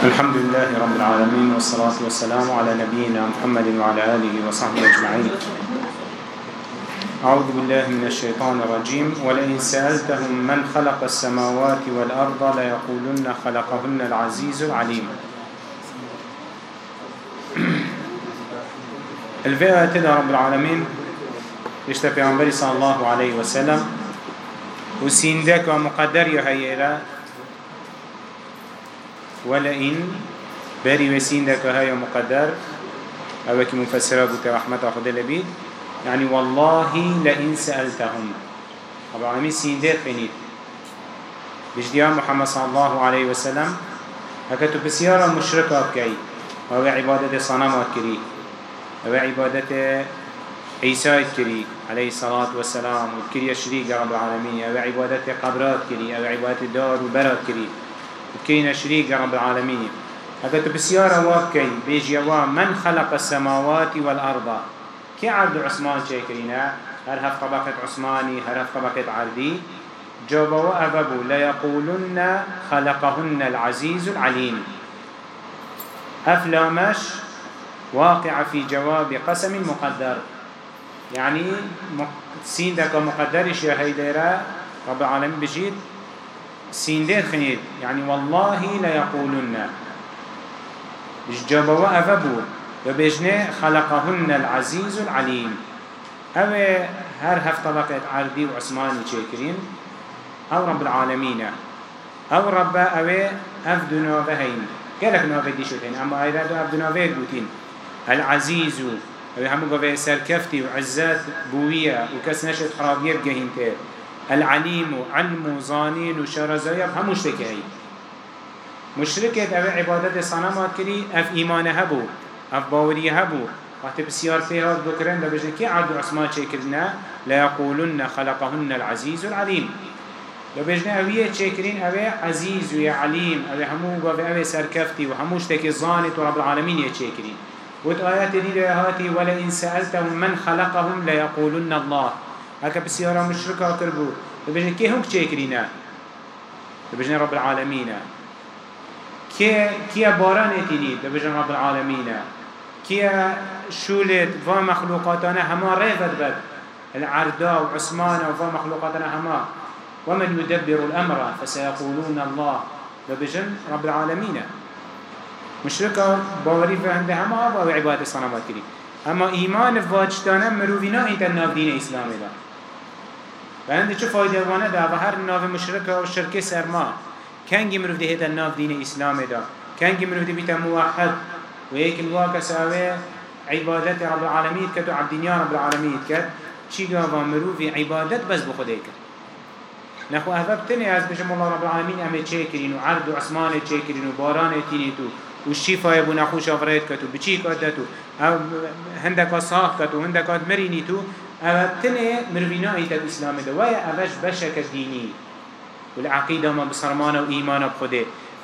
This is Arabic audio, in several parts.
الحمد لله رب العالمين والصلاة والسلام على نبينا محمد وعلى آله وصحبه أجمعين. أعوذ بالله من الشيطان الرجيم. ولئن سألتهم من خلق السماوات والأرض ليقولن خلقهن العزيز العليم. الفئة تدى رب العالمين يشتفي عن صلى الله عليه وسلم وسيندك ومقدر يهيئ ولئن بري وسين دك هاي مقدر أو كي مفسره بك رحمة أخذ لبيد يعني والله لئن سألتهم. أبو العالمين سين دير خنيت بجديان محمد صلى الله عليه وسلم هكذا بسيارة مشركة بكي وهو عبادة صنمات كري وهو عبادة عيسى كري عليه الصلاة والسلام وكري الشريك رب العالمين وهو عبادة قبرات كري وهو عبادة دار وبرات كري وكينا شريك رب العالمين. هكذا بسيارة وابكي بيجي من خلق السماوات والأرض؟ كي عبد عثمان شاكرين هل هف طبقة عثماني؟ هل هف طبقة عردي جابوا أبابو ليقولن خلقهن العزيز العليم. أفلامش واقع في جواب قسم مقدر. يعني سين دك مقدرش يا هيديرا رب العالمين بجيد سيندين خنيد يعني والله لا يقولن جابوا أفبو وبيجنه خلقهن العزيز العليم أو هر هف طبقة عربي وعثماني شاكرين أو رب العالمين أو رب أو أف دنوفهين قالك نوفه دي شوتين أما أيضا دو أف دنوفه بوتين العزيز أو همو قوة سركفتي وعزات بوية وكس نشد خرابير جهين تير العليم علم زانين وشرزايا هم مشركه هي مشركه أو عبادت صنمات كري اف ايمان هبو اف باوري هبو. وقت بسيار فيها ذكرن لبجن كي عبد عثمان شكرنا لا يقولن خلقهن العزيز العليم لبجن اوية شكرين اوه عزيز ويا عليم اوه همو قاف اوه سركفتي وهموش تكي زانت ورب العالمين يشكرين وت آيات دي هاتي ولئن سألتهم من خلقهم ليقولن الله. هكا بسيارة مشركة كربو ببجن كي هم كي كرينا ببجن رب العالمين كي كي باران تيني ببجن رب العالمين كي شولت و مخلوقاتنا هما ريفت بد. العردا وعثمان و مخلوقاتنا هما. ومن يدبر الأمر فسيقولون الله. ببجن رب العالمين مشركة باوري فهند هما باو عبادة صنامات كري اما ايمان فاجتانا مروفينا انت الناف دين اسلامي ده فهند چه فایده وانه دا و هر ناو مشرک و شرک سرما کنگی مروف ده هیتا ناو دین اسلام دا. کنگی مروف ده بیتا موحد. و یک الواقع ساوه عبادت رب العالمین کد و عبدینیان رب العالمین کد چی گاوا مروف عبادت بس کد نخو احباب تنی از بشم الله رب العالمین امه چه کرین و عرض و عثمان چه کرین و تو. و شفای بو نخوش آفرید کتو بچی کد تو هندک صاح کتو هندک مرینی تو. أو تنه مروینا ایت الاسلام ده وای اوش والعقیده ما بصرمان و ایمان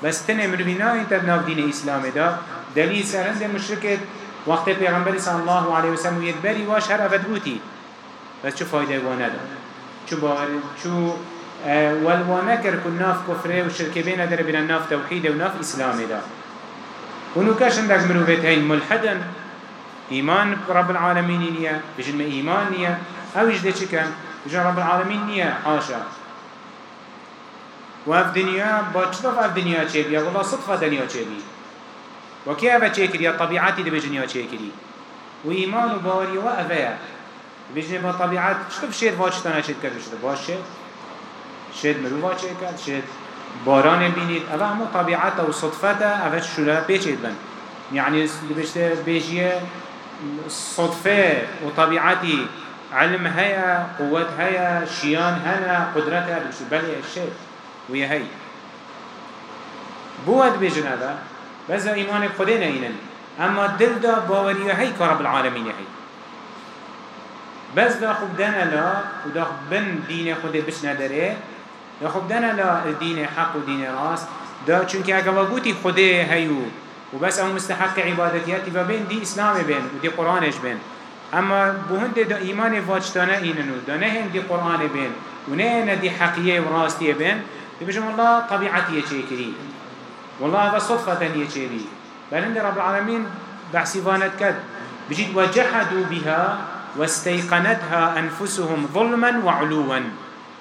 بس تنه مروینا ایت ناف دین اسلام ده دلیل سرند مشرکت وقت پیغمبر صلی الله علیه وسلم یدبری واش هر بوتی بس چو فایده وانه ده چو باور چو والوانا كر كن ناف كفره وشركه بين در بين ناف توحيد وناف اسلام ده ونو كاش عندك مروفيت هين ملحدا إيمان رب العالمين نية بجن إيمان نية. أو يجد كم بجن رب العالمين نية حاشا وف دنيا باجتف اف دنيا چه والله صدفة دنيا چه بي. وكي أفا چه كريا طبيعاتي دي بجنيا چه كري. وإيمان وباري وأفا بجن با طبيعات شتف شير واجتانا چه كرد شتف باش شير شير مروفا چه كرد شير باران بينيد أفا همو طبيعات وصدفة أفا شورا بيچه بن يعني بيجي بيجيه صدفة وطبيعتي علم هيا قوة هيا شيان هنا قدرتها بشو بلي الشيء ويا هي بود هذا بس إيمان خدينا إينن أما دل دا باوري هي كرب العالمين هي بس دا خب لا ودا بن دين خود بش نداره دا خب لا الدين حق ودين راس. دا چونك اگه وقوتي خوده هيو وبس أو مستحق عبادتياتي وبين دي اسلام بين ودي قرآنش بين اما بهند دا ايمان واجتانا ايننو دا نهن دي قرآن بين ونهن دي حقية وراستية بين بيجم الله طبيعتي چه كري والله هذا صدفة يشيري بل عند رب العالمين بحسي فانت كد بجد وجحدوا بها واستيقنتها أنفسهم ظلما وعلوا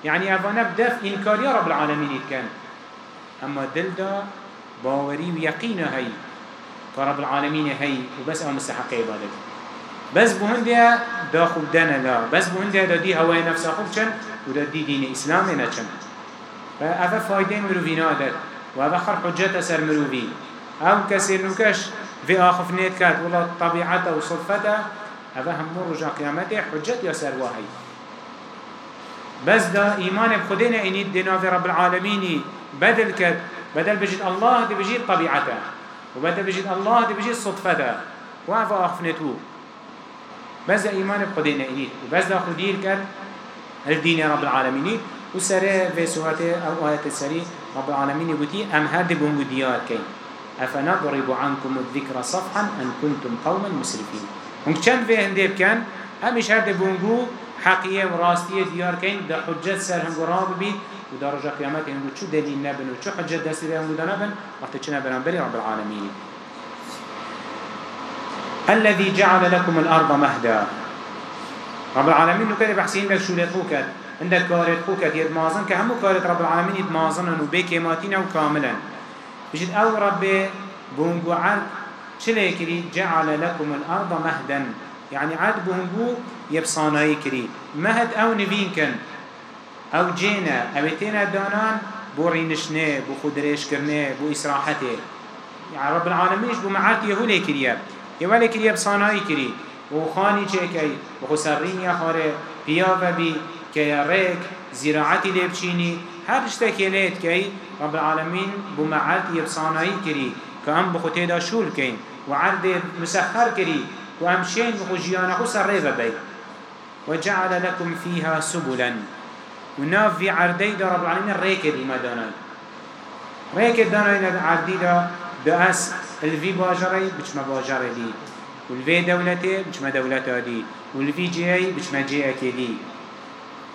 يعني أفانا بدف إنكار يا رب العالمين كان أما دل دا باوري ويقين هاي كرب العالمين هاي وبس أو مستحق عبادت. بس بهندية دا دانا لا. بس بهندية دا دي هواي نفسها خوب چن ودا دي دين إسلام نچن فأفا فايدين مروفين عادت وأفا خر حجة سر مروفي أو كسر نكش في آخف نيت كات والله طبيعته وصفته أفا هم رجع قيامته حجة يسر وهي بس دا إيمان بخدنا إني دينا في رب العالمين بدل كد بدل بجد الله دي بجد طبيعته وبدل بجد الله دي بجد صدفته وعفا أخفنتو. بس إيمان بخدنا إني وبس دا خدير كد الدين رب العالمين وسره في سورة أو آية السري رب العالمين يقولي أم هاد بهم ديار كي أفنضرب عنكم الذكر صفحا أن كنتم قوما مسرفين. هم كان في هندب كان؟ همش هاد حقيقة وراستية ديار كين دا حجة سر هم قراب بيت ودا رجع قيامات هم شو دليل نبن وشو حجة دست ده هم نبن وقت چنا بنام بري رب العالمين الذي جعل لكم الأرض مهدا. رب العالمين نكده بحسين لك شو لخوكت عندك كارت خوكت يدمازن كهمو كارت رب العالمين يدمازن وبكيماتين وكاملا بجد أو رب بونجو عرض چلي كري جعل لكم الأرض مهدا. يعني عاد بونجو يبصاناي كري مهد أو نبين كن أو جينا أو تينا دانان بو رينشنه بو خدريش كرنه بو إسراحته يعني رب العالمين بو معارت يهولي كريا يهولي كريا بصاناي كري و خاني چكي و خسرين يا خاره بيا بي كي ريك زراعتي لبچيني هر اشتكي ليت كي رب العالمين بو معارت يبصاناي كري كأم دا شول كين وعرض مسخر كري وهم شين بخو جيانا خو سر بي وجعل لكم فيها سبلا. وناف في عردي دا رب العالمين ريكد إما داناي ريكد داناي عردي دا بأس الفي باجري بچما باجري دي والفي دولتي بچما دولتا دي والفي جيهي بچما جيهي دي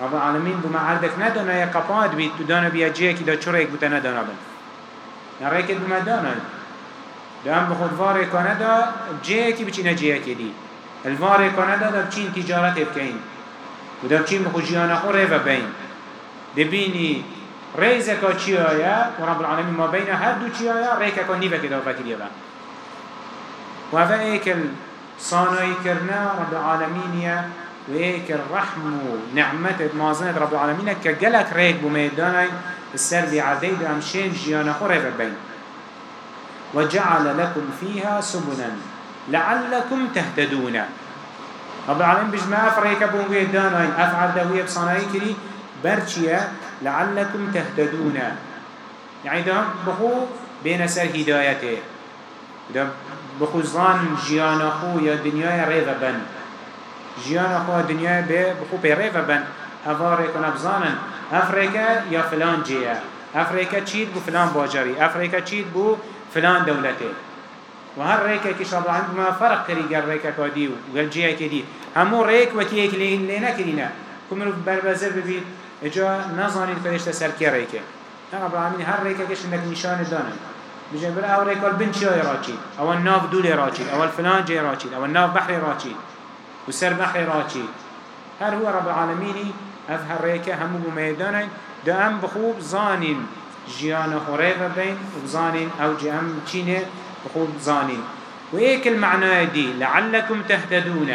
رب العالمين بما عردك ندانا يا قباد بيت تدانا بيا جيهي دا چريك بتا ندانا بن. يعني ريكد بما دانا دام بخود واره كاندا جيه كي بچينا جيه كي دي الواره كاندا دا بچين تجارت بكين ودا بچين بخود جيانا خو ريفا بين دبيني ريزكا چيايا ورب العالمين ما بين هر دو چيايا ريكا كان نيفا كده وفاكريا با. وفا ايكل صانعي كرنا رب العالمين يا وهيك الرحم ونعمة مازنة رب العالمين كجلك ريك بميداني السر بعديد أمشين جيانا خريفة بين وجعل لكم فيها سبلا لعلكم تهتدون. رب العالمين بجمع أفريك بونغي داناي أفعل دوية بصناعي كري برشيا لعلكم تهتدون. يعني ده بخو بين سر هدايته. ده بخو ظان جيانا خو يا دنيا ريضا بن. جيانا خو دنيا بخو بريضا بن. أفاريك ونبزانا أفريكا يا فلان جيا أفريكا تشيد بو فلان باجري. أفريكا تشيد بو فلان دولته. وهر ريكا كيش رب العالمين ما فرق كري قال ريكا كادي وقال جيه كدي همو ريك وكيك لينا كرينا كمرو بربزر ببيت اجا نظاني الفريشة سر كي ريكا رب العالمين هر ريكا كيش انك نشان دانا بجن بلا أو ريكا البنت شوي راتشيد أو الناف دولي راتشيد أو الفلان جي راتشيد أو الناف بحري راتشيد وسر بحري راتشيد هر هو رب العالمين افهر ريكا همو بميدانا دا ام بخوب ظانين جيانا خريفة بين وبزانين أو جيام تشينه بخوب زانين وإيك المعنى دي لعلكم تهتدون.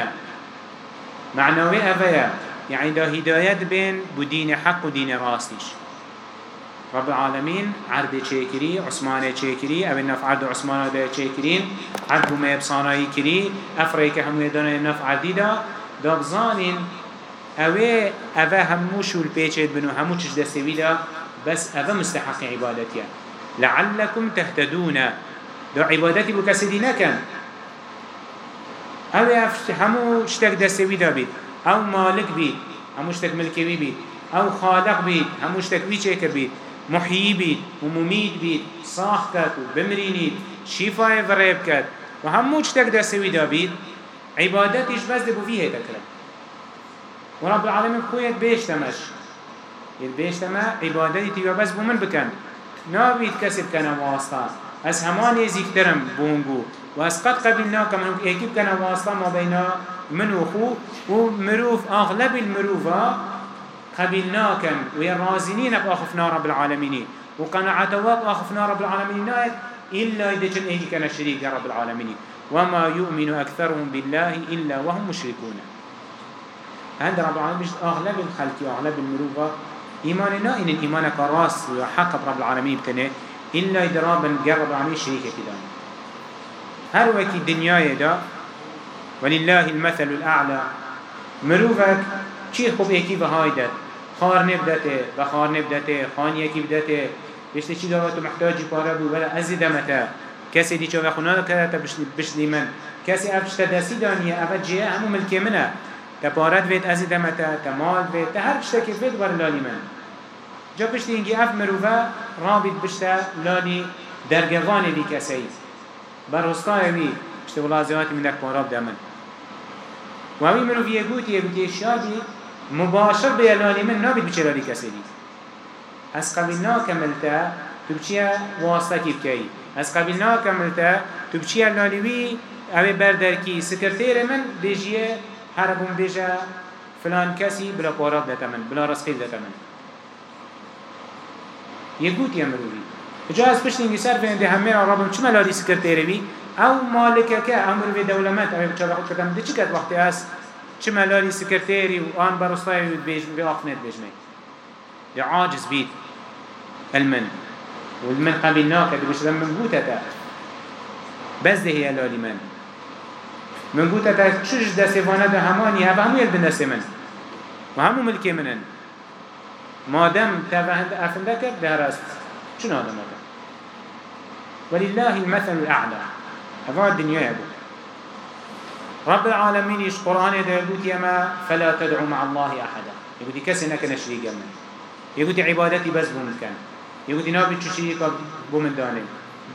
معنى أفيا يعني ده هداية بين بدين حق ودين راستيش. رب العالمين عرض شاكري عثمان شاكري أو النف عرض عثمان ده شاكرين عرض ما يبصانه كري أفريك هم يدون النف عرضي ده ده بزانين أوه أفا هموش والبيتشت بنو هموش دستوي ده بس هذا مستحق عبادتي. لعلكم تهتدون. دو عبادتي بكسدي نكن أو همو اشتك دستوي دا بيت أو مالك بيت همو اشتك ملكي بيت أو خالق بيت همو اشتك بيت بيت محيي بيت ومميت بيت صاح كت وبمرينيت شفاء فريب كت وهمو اشتك دستوي دا بيت عبادتيش بس دبو فيه تكرم ورب العالمين خويت بيش تمش البيش تما عبادتي تيجا بس بمن بكن نابيت كسب كان واسطة. از همان زیکترم بونگو. و از قد قبلنا كما هنك ايكيب كان واصلا ما بين من وخو ومروف اغلب المروفا قبلنا كان ويرازنين بأخفنا رب العالمين وقناعتوات أخفنا رب العالمين إلا كان إيه كان شريك رب العالمين وما يؤمن أكثرهم بالله إلا وهم مشركون عند رب العالمين أغلب الخلق أغلب المروفة إيماننا إن الإيمان كراس وحق رب العالمين بتنه إلا إذا رب رب العالمين شريك كده. هر وكي الدنيا دا ولله المثل الأعلى. مروفك چی خوب ایکی بهای داد؟ خار نبدته بخار نبدته خان یکی بدته بشته چی دارد تو محتاجی پاره بود ولی ازی دمته کسی دی چوه خونه کرده بشلی من. کسی افشت دستی دانیه افت جیه همو ملکی منه. تا پارد وید ازی دمته تا مال وید تا هر بشته که وید بر من. جا بشتی اینگی اف مروفه رابط بشته لالی درگوانی بی کسی. بر هستای بی بشته ولازیاتی من دک پاراب دمن و همی مروفی یگوتی یگوتی شادی مباشر بيلاني من نابد بچلالي كسي دي از قبل ناكملتا تبچيا واسطة كيف كي از قبل ناكملتا تبچيا لاليوي اوه بردركي سكرتير من بيجيه هربون بيجا فلان كسي بلا قاراب دتا من بلا رسخيل دتا من. يقوت يمروي جا از پشت اینگی سر فینده همه را رابم چه ملالی سکرتیره بی؟ آو مالکه که أمر به دولمت أو بچه خود کتم ده چی کت وقتی است چه ملالی سکرتیری و آن برستای بیج بی آخنت بید. المن. والمن قبل ناكد وش من قوتتا بس ده هي لالي من من قوتتا شوش ده سيفانا ده هماني هبا همو سمن وهمو ملكي منن. ما دام تفهند أفندك ده راست شنو هذا مكان ولله المثل الأعلى. هذا الدنيا يا أبو رب العالمين يش قرآن يقول يما فلا تدعو مع الله أحدا. يقول كسي نكن شريك من يقول عبادتي بس بمكان يقول نابي تشريك بمدانه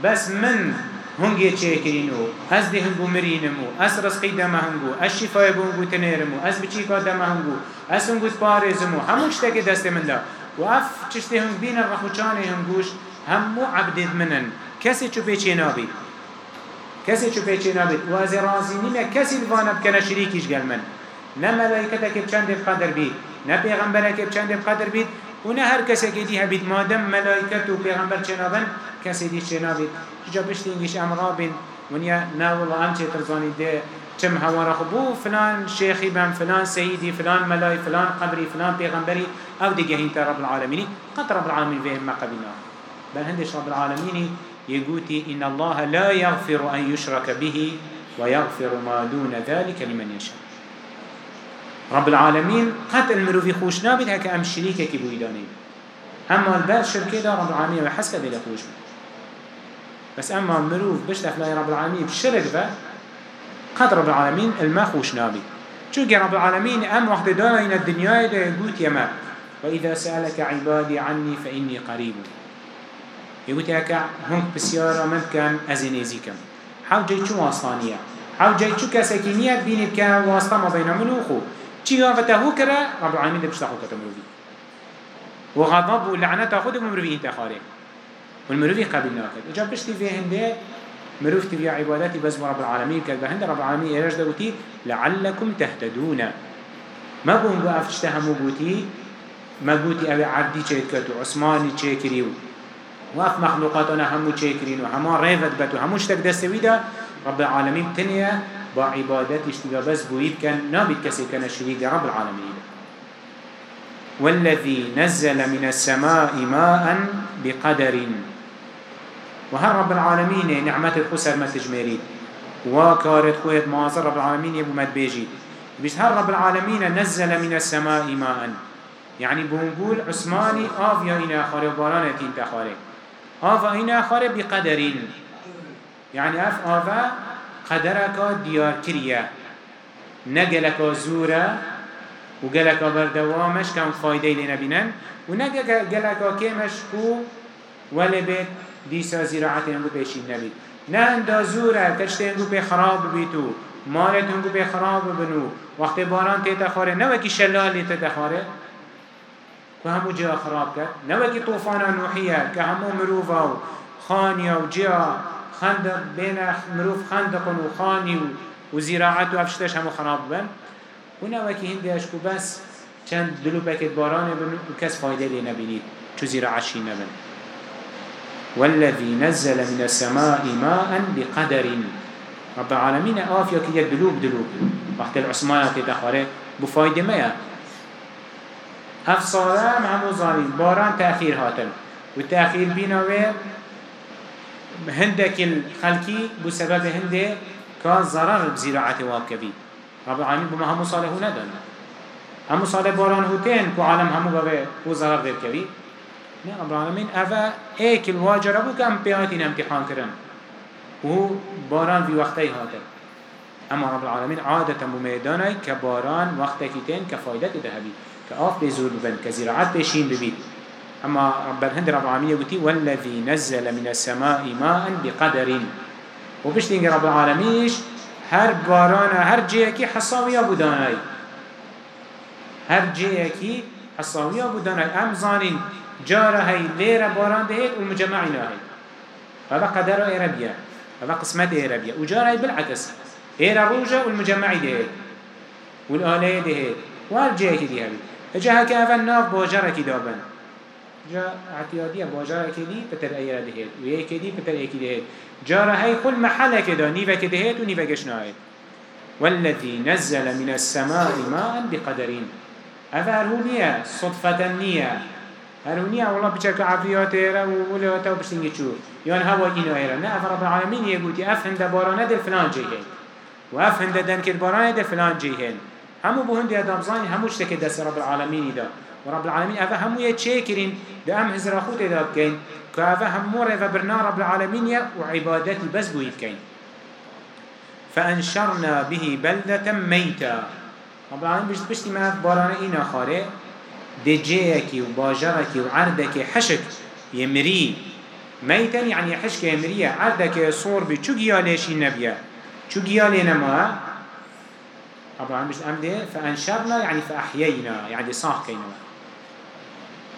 بس من هنگی چه کرینو از ده هنگو مرینمو از رزقی دم هنگو از شفای بونگو تنیرمو از بچی کا دم هنگو از هنگو پارزمو همو چته که دست من و اف چشته هنگ بین رخوچان هنگوش همو عبدید منن. کسی چو پیچه نابید کسی چو پیچه نابید و از رازی نیمه کسی دوانا بکنه شریکیش گل من. نه ملائکتا که چند قدر بید. نه پیغمبره که چند قدر بید. و نه هر کسی که دی هبید مادم ملائکت و پیغمبر چنابن کسی دی چنابید جا پشتی اینگیش امرا بین. ونیا نه والله چه ترزانی ده چم هوارا خبو فلان شيخي بم فلان سيدي فلان ملاي فلان قبري فلان پیغمبري أو دیگه هين رب العالمين قد رب العالمين فهم ما قبلنا بل هندش رب العالمين يقولي إن الله لا يغفر أن يشرك به ويغفر ما دون ذلك لمن يشاء رب العالمين قد المروفي خوش نابد هكا أم شريكة كي بويداني أما البال شركة دا رب العالمين وحسك دي خوش بس أما المروف بشت أخلاقي رب العالمين بشرك با قد رب العالمين الما خوش نابد چونك رب العالمين أم وقت دارين الدنيا دا يقول يما وإذا سألك عبادي عني فإني قريب يقول هكا هنك بسيارة من كان أزينيزي كم حاو جاي چو واصلانية حاو جاي چو كسكينية بيني بكا واسطة ما بين من وخو چي غافته هو كرا رب العالمين دبشتا خو كتمروفي وغضب ولعنته خود مروفي انتخاري والمروفي قبل ناكد اجا بشتي في هنده مروف تبي عباداتي بس رب العالمين كذا هند رب العالمين يرجع دوتي لعلكم تهتدون. ما بون بقى فتشتهموا بوتي ما بوتي أبي عبدي شيكتو عثماني شيكريو وف مخلوقاتنا همو چيكرين وهما ريفت بتو همو اشتك دستويدا رب العالمين تنيا با عبادت اشتغا بس بويد كان نابد كسي كان شريك رب العالمين والذي نزل من السماء ماء بقدر. وهر رب العالمين نعمة الخسر ما تجميريد وكارت خويت معاصر رب العالمين يبو مد بيجي بس هر رب العالمين نزل من السماء ماء. يعني بنقول عثماني آف يا إنا خاري وبارانة تخاري آفا هنا خاره بقدرين يعني اف آفا قدرك ديار كريا نقلك زورا وقلك بردوامش كم فايدة لنا بنان ونقلك كيمش كو ولا بيت ديسا زراعتين هنگو بيشين نبي نه اندا زورا كشت هنگو بي خراب بيتو مالت هنگو بي خراب بنو وقت باران تيتا خاره نه وكي شلال تيتا خاره که همو جا خراب کرد. نوکی طوفان نوحیه که همو مروفا خانيا وجيا خندق بين مروف خندق وخاني وزراعة وافشتش همو خراب بن. ونا وكي هندي اشكو بس چند دلو بكت باران بن وكس فايدة لي نبينيد چو زراعة شي نبن والذي نزل من السماء ماء بقدر. رب العالمين آف يا كي دلوب وقت العثمانة تدخره بفايدة اف صالام همو ظالم باران تأخير هاتن. والتأخير بينا وين هندك الخلقي بسبب هنده كان ضرر بزراعة واكبي رب العالمين بما همو صالحو ندن همو صالح باران هوتين كو عالم همو بابه هو ضرر دير كبي نه رب العالمين افا ايك الواجر ابو كم بياتين امتحان كرن وهو باران في وقتي هاتن اما رب العالمين عادة بميداني كباران وقتك تين كفايدة ذهبي كآف بزور ببن كزراعات بشين ببيت أما رب الهند رب العالمين يقولي والذي نزل من السماء ماء بقدر. وبشتين رب العالمين هر بارانا هر جيكي حصاوية بداناي هر جيكي حصاوية بداناي أم زانين جارة هاي ليرة باران دهيت والمجمعين هاي. هذا قدر إيرابيا هذا قسمت إيرابيا وجارة بالعكس. إيرا روجة والمجمعي دهيت. والآلية دهيت. وهر جيكي هاي اجا هكا أفن ناف باجرة دابن. جا اعتيادية باجرة كدي بتر ايرا دهيت ويه كدي بتر إيه دهيت جارة هاي كل محلة كدا نيفا كدهيت ونيفا كشناهيت والذي نزل من السماء ماء بقدرين أفا هرونية صدفة نية هرونية والله بچك عفريات ايرا وولياتا وبشتنجي چور يان هوا إنو ايرا نا أفا رب العالمين يقولي أفهم دا بارانه دل فلان جيهين وأفهم دا دنكر بارانه دل فلان جيهين همو بهند يا دامزاني همو اشتكي دست رب العالمين ورب العالمين أفا همو يتشاكرين دا أم هزر أخوت دا بكين كأفا همو رفا برنا رب العالمين وعبادتي بس بويت كين فأنشرنا به بلدة ميتا رب العالمين بجد بشتي ما بارانا إنا خاري جيكي وباجركي وعردك حشك يمري ميتا يعني حشك يمري عردك صور بي چو گياليشي نبيا چو گيالي نما العالمين بجد أمده فأنشرنا يعني فأحيينا يعني صاح كينا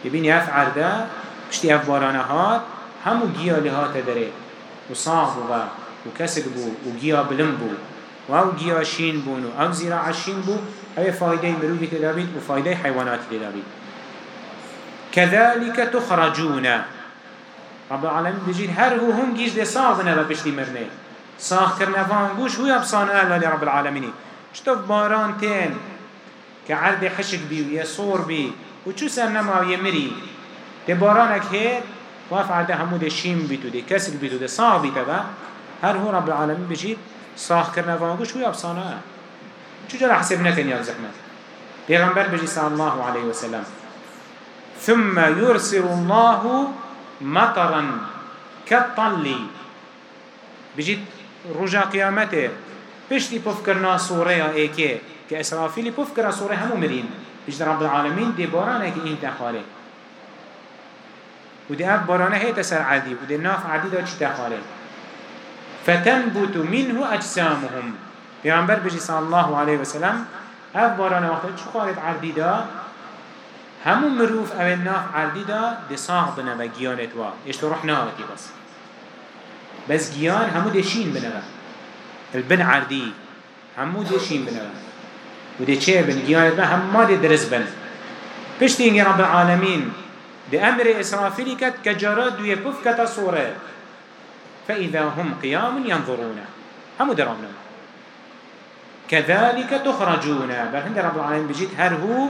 يبين يف عرده بشتي أف بارانا هات همو گيالي هات داره وصاح بو وكسك بو وگيا بلم بو. و گيا شين بونو أو زراع شين بو أو فايده مروفي تدابيد وفايده حيوانات تدابيد كذلك تخرجون. رب العالمين بجيد هر هو هم جيش دي صاغنا ببشتي مرنه. صاغ كرنا فانگوش هو يبصانا الله لرب العالمين شتف باران تين كعرض حشك بي ويصور بي وچو سرنما ويمري دي بارانك هيد واف عرض همو شيم بيتو دي كسر بيتو دي صاغ بيتو هر هو رب العالمين بجيد صاغ كرنا فانگوش هو يبصانا چو جرى حسب نكن يا زحمت. پیغمبر بجي صلى الله عليه وسلم. ثم يرسل الله مطرا كالطل بجيت رجا قيامته بشتي بفكرنا صورة ايكي كإسرافيلي بفكر صورة همو مرين بجد رب العالمين دي بارانا كي انت خالي ودي اف بارانا هي تسر عادي ودي ناف عادي دا چي تخالي فتنبت منه أجسامهم پیغمبر بجي صلى الله عليه وسلم اف بارانا وقت چو عادي دا همو مروف أو ناف عادي دا دي صاغ بنا و گيانت وا روح ناوتي بس بس گيان همو دي شين بنا البن عردي همو دي شين ودي چه بن؟ گيانت ما هم ما دي درس بن. پشتی رب العالمين بأمر إسرافيل كت كجراد دوية كف كتا صورة فإذا هم قيام ينظرون. هم درامنا كذلك تخرجون. بل هند رب العالمين بجيت هر هو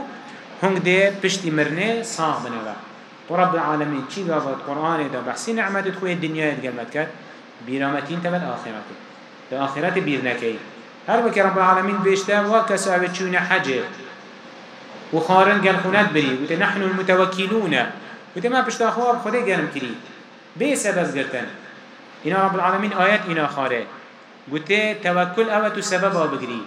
هنگ ده پشتی مرنه صاغ بنوا ورب العالمين چی گافت قرآن ده بحثی نعمت خوی الدنيا دگلمت کرد بیرامتین تبل آخرت. ده آخرت بیر نکی. هر وکی رب العالمين بيشتا وكسا بچون حجه وخارن قال خونات بري وته نحن المتوكلون وته ما بشتا خواب خده قرم كري بي سبب قرتن إنا رب العالمين آيات إنا خاره. وته توكل أو تسبب بقري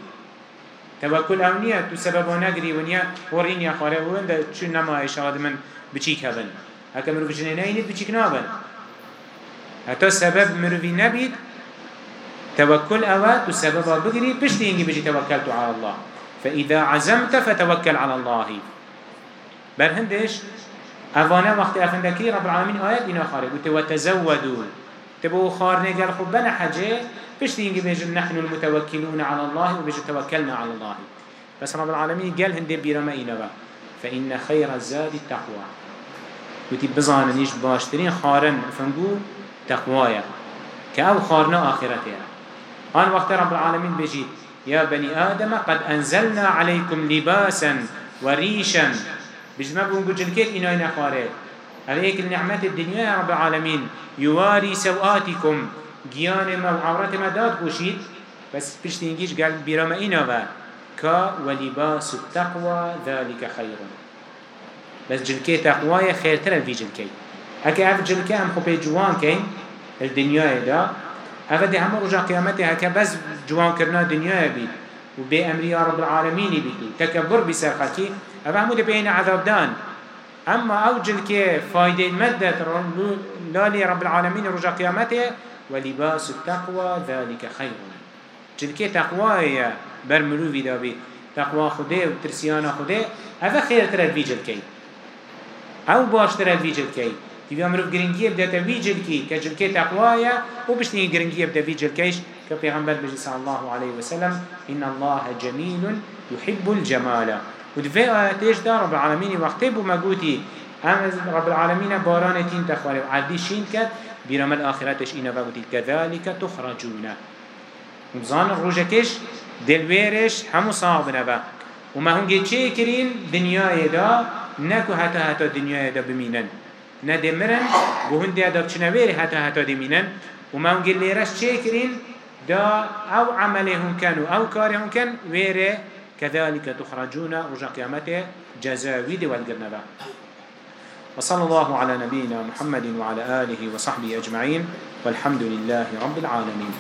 توكل أو نية تو سبب نگري ونيا ورين يا خاره. وند چون نما اشاد من بچيك هبن. هكا مروف جنين اينت بچيك نابن. حتى سبب مروفي نبيد توكل أو تو سبب بگري پشتي انجي بجي توكلت على الله. فإذا عزمت فتوكل على الله. بل هندش أفانا وقت أفندكي رب العالمين آيات إنا خارج وتزودوا تبو خارنه قال خب بنا حجه بشتي ينجي بيجن نحن المتوكلون على الله وبيجن توكلنا على الله. بس رب العالمين قال هندي بيرما إينا فإن خير الزاد التقوى. وتي بزانا نيش باشترين خارن فنقو تقوايا كأو خارنا آخرتها آن وقت رب العالمين بيجي. يا بني آدم قد أنزلنا عليكم لباسا وريشا. بجمع بونقو جلكيت إنا إنا خارج. عليك النعمات الدنيا يا رب العالمين؟ يواري سوآتكم. جيان ما وعورات ما داد قوشيد بس بشتينجيش قال برما إنا كا ولباس التقوى ذلك خير. بس جلكي تقوى خير ترى في جلكي. هكا اف جلكي هم خبي جوان كين الدنيا دا. هذا دي هم رجع قيامته هكا بس جوان كرنا الدنيا بيت وبأمر يا رب العالمين بيتي تكبر بسرقتي هذا هم دي بين عذاب دان أما أو جلكي فايدة مدة لا لي رب العالمين رجع قيامته ولباس التقوى ذلك خير. جلكي تقوى بر مروفي دابي تقوى خده و ترسيانا خده هذا خير ترى في جلكي أو باش ترى في جلكي تبي مروف گرنگی بدأت في جلكي كجلكي تقوايا و بشني گرنگی بدأ في جلكيش كبيغمبر بجي صلى الله عليه وسلم إن الله جميل يحب الجمال ودفع آياتيش دا رب العالمين وقتي بو مقوتي هم رب العالمين باران تين تخوالي وعدي شين كد بيرم الآخرتش إنا بقوتي كذلك تخرجون وبزان الروجكش دلويرش همو صعب نبا وما هنگي چه کرين دنيا دا نكو حتى حتى دنيا دا بمينن ندمرن وهندي دا بچنويري حتى حتى دمينن وما هنگي ليرش چه دا أو عملهم كانوا أو كارهم كان ويري كذلك تخرجون رجع قيامته جزاوي دي والقرنبا وصلى الله على نبينا محمد وعلى آله وصحبه أجمعين والحمد لله رب العالمين